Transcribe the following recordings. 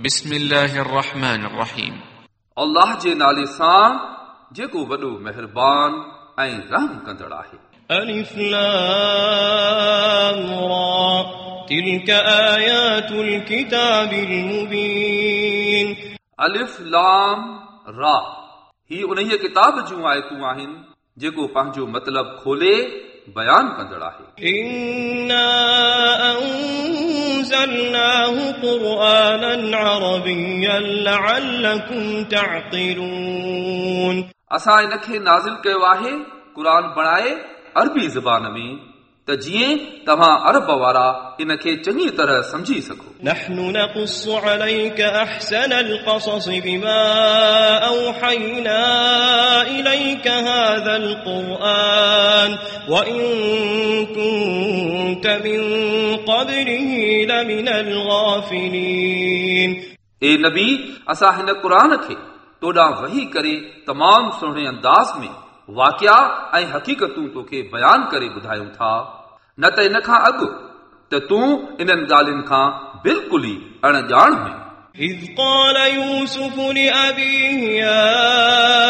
بسم الله الرحمن الرحيم अल्लाह जे नाले सां जेको वॾो महिरबान ऐं रहम कंदड़ आहे ألف لام را تلك آيات الكتاب المبين अलिफ लाम रा ही उन्हीअ किताब जूं आयतूं आहिनि जेको पंहिंजो मतिलबु खोले बयान कंदड़ आहे إنا أنزلناه قرآنا عربيا لعلكم تعقلون असां इन खे नाज़िल कयो आहे क़ुर बणाए अरबी ज़बान में त जीअं तव्हां अरब वारा इन खे चङी तरह सम्झी सघो نحن نقص عليك أحسن القصص بما أوحينا إليك هذا القرآن وإن كنت من قبله لمن الغافلين ए नबी असां हिन क़ुर खे तोॾां वही करे तमामु सुहिणे अंदाज़ में वाकिया ऐं हक़ीक़तूं तोखे बयान करे ॿुधायूं था न त इन खां अॻु त तूं इन्हनि ॻाल्हियुनि खां बिल्कुलु ई अणॼाण में إذ قال يوسف لأبيه يا أبت إني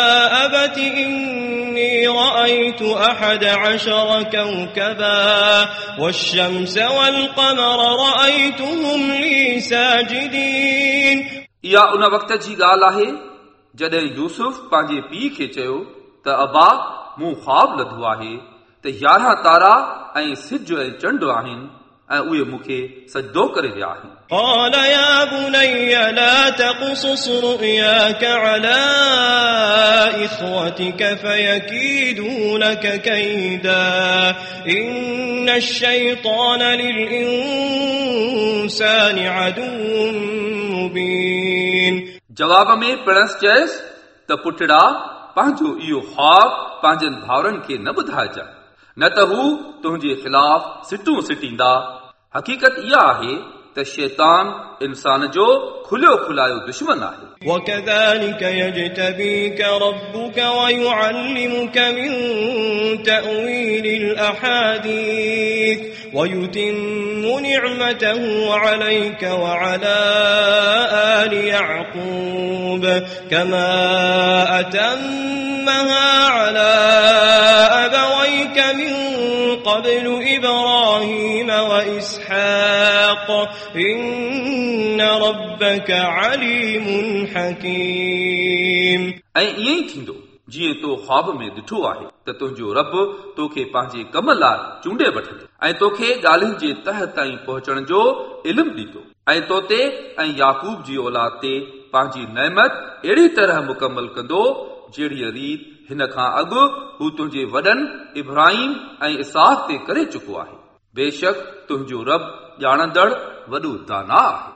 رأيت أحد عشر كوكبا والشمس والقمر رأيتهم لي ساجدين इहा उन वक़्त जी ॻाल्हि आहे जॾहिं यूसुफ पंहिंजे पीउ खे चयो त अबा मूं ख़्वाब लधो आहे त यारहं तारा ऐं सिज ऐं चंड आहिनि ऐं उहे मूंखे सजदो करे रहिया आहिनि قال يا بني لا تقصص رؤياك على إخوتك فيكيدوا لك كيدا إن الشيطان للإنسان عدو مبين जवाब में पिणस चयसि त पुटड़ा पंहिंजो इहो ख़्वाब पंहिंजनि भाउरनि खे न ॿुधाइजांइ न त हू तुंहिंजे ख़िलाफ़ सिटूं सिटींदा हक़ीक़त इहा आहे त शैतान इंसान जो खुलियो खुलायो दुश्मन आहे وكذلك يجتبيك ربك ويعلمك من تأويل الأحاديث ويتم نعمته عليك وعلى آل يعقوب كما أتمها على أبويك من قبل إبراهيم وإسحاق إن ربك عليم حكيم ऐं ईअं ई थींदो जीअं तो ख़्वाब में ॾिठो आहे त तुंहिंजो रब तोखे पंहिंजे कम लाइ चूंडे वठंदो ऐं तोखे ॻाल्हियुनि जे तह ताईं पहुचण जो इल्मु ॾींदो ऐं तोते ऐं याकूब जी औलाद ते पंहिंजी नेमत अहिड़ी तरह मुकमल कंदो जहिड़ी रीत हिन खां अॻु हू तुंहिंजे वॾनि इब्राहिम ऐं इसाक ते करे चुको आहे। बेशक तुंहिंजो रब ॼाणंदड़ वॾो दाना आहे।